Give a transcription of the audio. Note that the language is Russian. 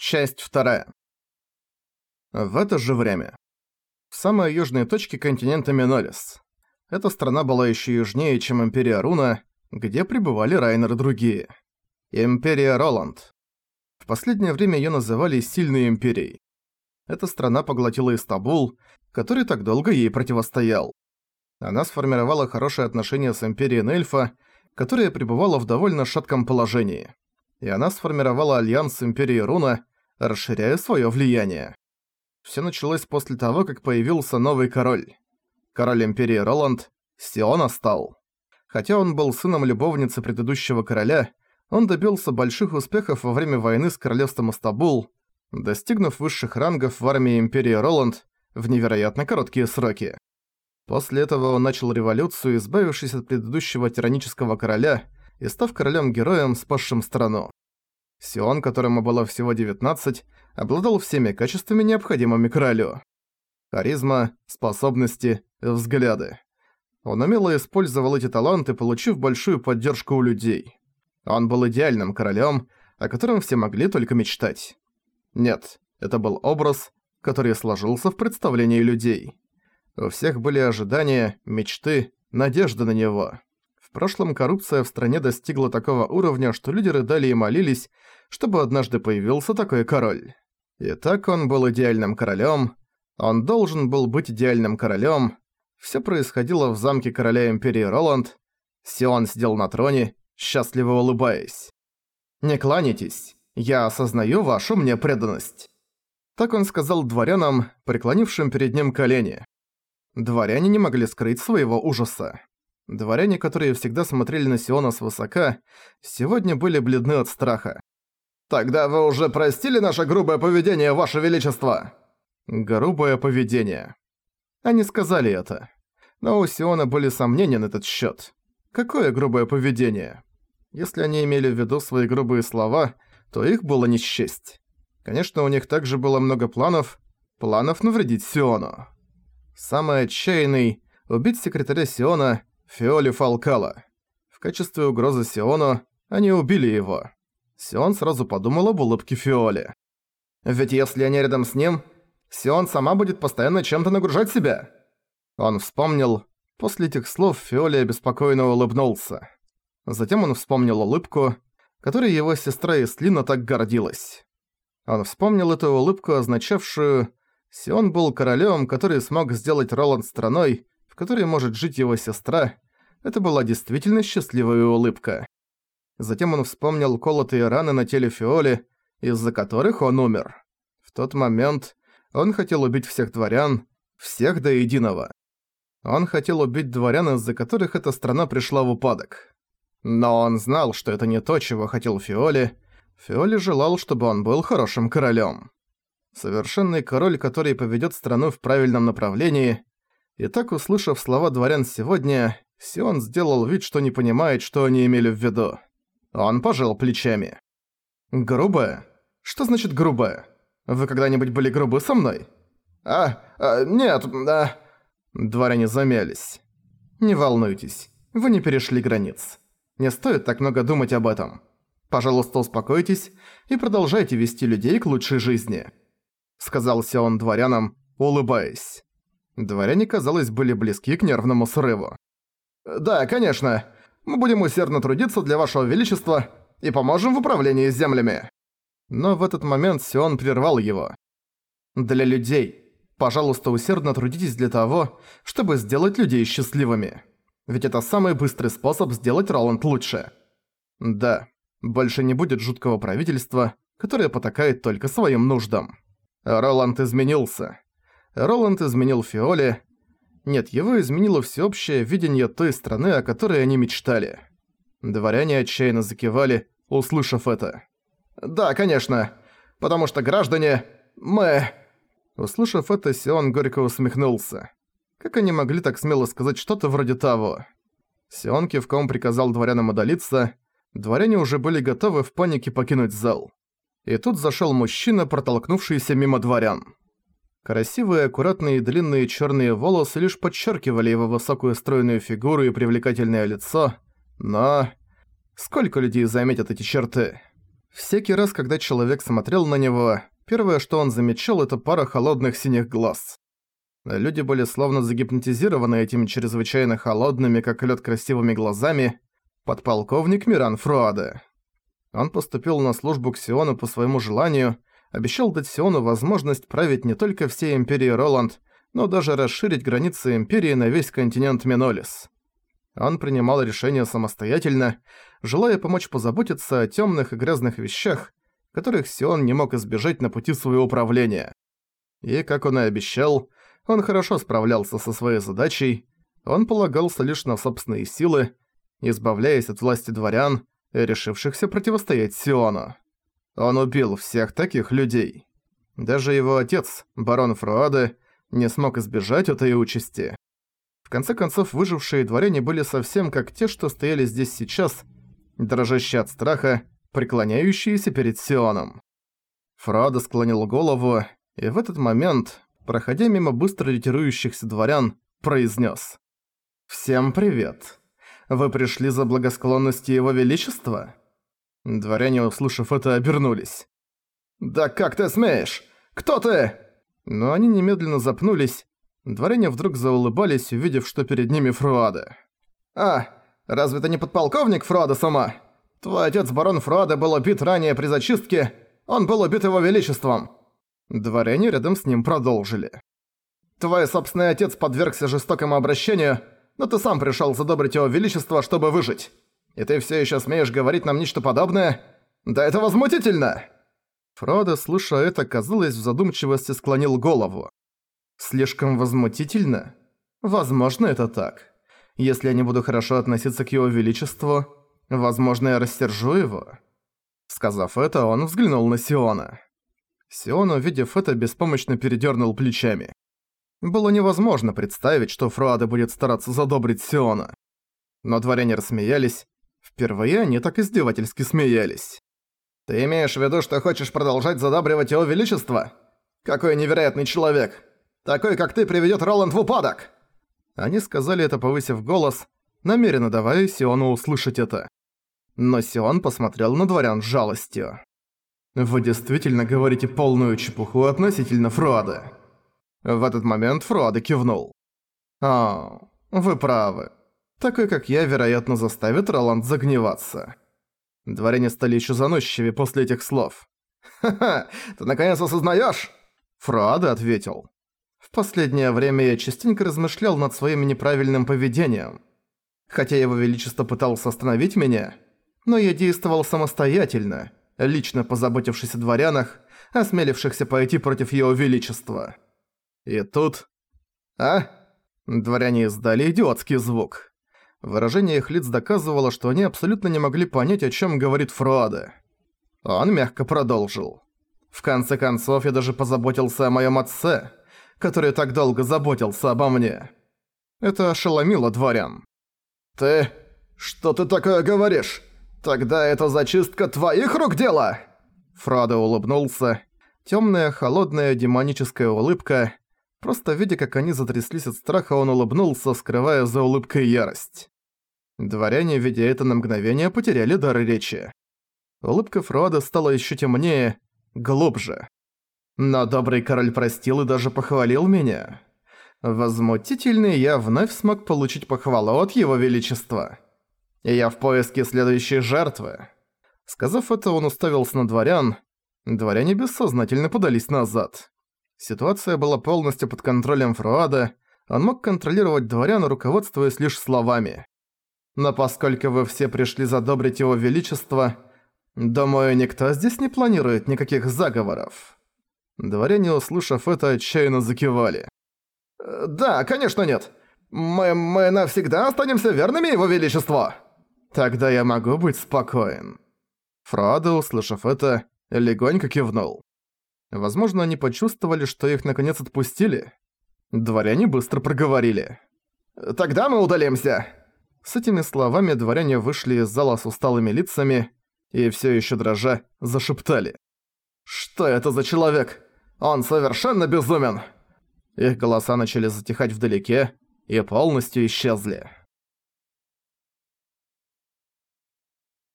Часть вторая. В это же время. В самой южной точке континента Минолис. Эта страна была еще южнее, чем Империя Руна, где пребывали Райнер и другие. Империя Роланд. В последнее время ее называли Сильной Империей. Эта страна поглотила Истабул, который так долго ей противостоял. Она сформировала хорошие отношения с Империей Нельфа, которая пребывала в довольно шатком положении. И она сформировала альянс с Империей Руна, расширяя своё влияние. Всё началось после того, как появился новый король. Король Империи Роланд, Сион Астал. Хотя он был сыном любовницы предыдущего короля, он добился больших успехов во время войны с королевством Астабул, достигнув высших рангов в армии Империи Роланд в невероятно короткие сроки. После этого он начал революцию, избавившись от предыдущего тиранического короля и став королем-героем, спасшим страну. Сион, которому было всего 19, обладал всеми качествами, необходимыми королю. Харизма, способности, взгляды. Он умело использовал эти таланты, получив большую поддержку у людей. Он был идеальным королем, о котором все могли только мечтать. Нет, это был образ, который сложился в представлении людей. У всех были ожидания, мечты, надежды на него. В прошлом коррупция в стране достигла такого уровня, что люди рыдали и молились, чтобы однажды появился такой король. И так он был идеальным королем. Он должен был быть идеальным королем. Все происходило в замке короля Империи Роланд. Сион сидел на троне, счастливо улыбаясь. «Не кланяйтесь, я осознаю вашу мне преданность». Так он сказал дворянам, преклонившим перед ним колени. Дворяне не могли скрыть своего ужаса. Дворяне, которые всегда смотрели на Сиона свысока, сегодня были бледны от страха. «Тогда вы уже простили наше грубое поведение, Ваше Величество?» Грубое поведение. Они сказали это. Но у Сиона были сомнения на этот счет. Какое грубое поведение? Если они имели в виду свои грубые слова, то их было не счесть. Конечно, у них также было много планов, планов навредить Сиону. Самый отчаянный – убить секретаря Сиона Фиоли Фалкала. В качестве угрозы Сиону они убили его. Сион сразу подумал об улыбке Фиоли. Ведь если они рядом с ним, Сион сама будет постоянно чем-то нагружать себя. Он вспомнил. После этих слов Фиоли обеспокоенно улыбнулся. Затем он вспомнил улыбку, которой его сестра Ислина так гордилась. Он вспомнил эту улыбку, означавшую «Сион был королем, который смог сделать Роланд страной, которой может жить его сестра, это была действительно счастливая улыбка. Затем он вспомнил колотые раны на теле Фиоли, из-за которых он умер. В тот момент он хотел убить всех дворян, всех до единого. Он хотел убить дворян, из-за которых эта страна пришла в упадок. Но он знал, что это не то, чего хотел Фиоли. Фиоли желал, чтобы он был хорошим королем. Совершенный король, который поведет страну в правильном направлении, и так, услышав слова дворян сегодня, Сион сделал вид, что не понимает, что они имели в виду. Он пожал плечами. «Грубая? Что значит грубая? Вы когда-нибудь были грубы со мной?» «А, а нет, да...» Дворяне замялись. «Не волнуйтесь, вы не перешли границ. Не стоит так много думать об этом. Пожалуйста, успокойтесь и продолжайте вести людей к лучшей жизни», сказал Сион дворянам, улыбаясь. Дворяне, казалось, были близки к нервному срыву. «Да, конечно. Мы будем усердно трудиться для вашего величества и поможем в управлении землями». Но в этот момент Сион прервал его. «Для людей. Пожалуйста, усердно трудитесь для того, чтобы сделать людей счастливыми. Ведь это самый быстрый способ сделать Роланд лучше. Да, больше не будет жуткого правительства, которое потакает только своим нуждам. Роланд изменился. Роланд изменил Фиоле. Нет, его изменило всеобщее видение той страны, о которой они мечтали. Дворяне отчаянно закивали, услышав это. «Да, конечно. Потому что граждане... мы...» Услышав это, Сион горько усмехнулся. Как они могли так смело сказать что-то вроде того? Сион кивком приказал дворянам удалиться. Дворяне уже были готовы в панике покинуть зал. И тут зашёл мужчина, протолкнувшийся мимо дворян. Красивые, аккуратные длинные черные волосы лишь подчеркивали его высокую стройную фигуру и привлекательное лицо, но... Сколько людей заметят эти черты? Всякий раз, когда человек смотрел на него, первое, что он замечал, это пара холодных синих глаз. Люди были словно загипнотизированы этими чрезвычайно холодными, как лед красивыми глазами, подполковник Миран Фруаде. Он поступил на службу к Сиону по своему желанию, обещал дать Сиону возможность править не только всей Империей Роланд, но даже расширить границы Империи на весь континент Минолис. Он принимал решения самостоятельно, желая помочь позаботиться о темных и грязных вещах, которых Сион не мог избежать на пути своего правления. И, как он и обещал, он хорошо справлялся со своей задачей, он полагался лишь на собственные силы, избавляясь от власти дворян, решившихся противостоять Сиону. Он убил всех таких людей. Даже его отец, барон Фруаде, не смог избежать этой участи. В конце концов, выжившие дворяне были совсем как те, что стояли здесь сейчас, дрожащие от страха, преклоняющиеся перед Сионом. Фруаде склонил голову, и в этот момент, проходя мимо быстро ретирующихся дворян, произнес: «Всем привет. Вы пришли за благосклонностью Его Величества?» Дворяне, услышав это, обернулись. «Да как ты смеешь? Кто ты?» Но они немедленно запнулись. Дворяне вдруг заулыбались, увидев, что перед ними Фруада. «А, разве ты не подполковник Фруада сама? Твой отец барон Фруада был убит ранее при зачистке, он был убит его величеством». Дворяне рядом с ним продолжили. «Твой собственный отец подвергся жестокому обращению, но ты сам пришёл задобрить его величество, чтобы выжить. И ты всё ещё смеешь говорить нам нечто подобное? Да это возмутительно!» Фродо, слыша это, казалось, в задумчивости склонил голову. «Слишком возмутительно? Возможно, это так. Если я не буду хорошо относиться к его величеству, возможно, я рассержу его». Сказав это, он взглянул на Сиона. Сион, увидев это, беспомощно передёрнул плечами. Было невозможно представить, что Фруада будет стараться задобрить Сиона. Но дворяне рассмеялись. Впервые они так издевательски смеялись. «Ты имеешь в виду, что хочешь продолжать задабривать его величество? Какой невероятный человек! Такой, как ты, приведёт Роланд в упадок!» Они сказали это, повысив голос, намеренно давая Сиону услышать это. Но Сион посмотрел на дворян с жалостью. «Вы действительно говорите полную чепуху относительно Фруада?» В этот момент Фруада кивнул. «А, вы правы. Такой, как я, вероятно, заставит Роланд загниваться». Дворяне стали еще заносчивее после этих слов. «Ха-ха, ты наконец осознаешь? Фруада ответил. «В последнее время я частенько размышлял над своим неправильным поведением. Хотя его величество пытался остановить меня, но я действовал самостоятельно, лично позаботившись о дворянах, осмелившихся пойти против его величества». И тут... «А?» Дворяне издали идиотский звук. Выражение их лиц доказывало, что они абсолютно не могли понять, о чем говорит Фруаде. Он мягко продолжил. «В конце концов, я даже позаботился о моем отце, который так долго заботился обо мне». Это ошеломило дворян. «Ты... что ты такое говоришь? Тогда это зачистка твоих рук дело?» Фруаде улыбнулся. Темная, холодная, демоническая улыбка, Просто видя, как они затряслись от страха, он улыбнулся, скрывая за улыбкой ярость. Дворяне, видя это на мгновение, потеряли дар речи. Улыбка Фруада стала еще темнее, глубже. Но добрый король простил и даже похвалил меня. Возмутительный я вновь смог получить похвалу от его величества. И я в поиске следующей жертвы. Сказав это, он уставился на дворян. Дворяне бессознательно подались назад. Ситуация была полностью под контролем Фруада, он мог контролировать дворян, руководствуясь лишь словами. Но поскольку вы все пришли задобрить его величество, думаю, никто здесь не планирует никаких заговоров. Дворяне, услышав это, отчаянно закивали. «Да, конечно нет. Мы, мы навсегда останемся верными его величеству!» «Тогда я могу быть спокоен». Фруада, услышав это, легонько кивнул. Возможно, они почувствовали, что их наконец отпустили. Дворяне быстро проговорили. «Тогда мы удалимся!» С этими словами дворяне вышли из зала с усталыми лицами и все еще дрожа зашептали. «Что это за человек? Он совершенно безумен!» Их голоса начали затихать вдалеке и полностью исчезли.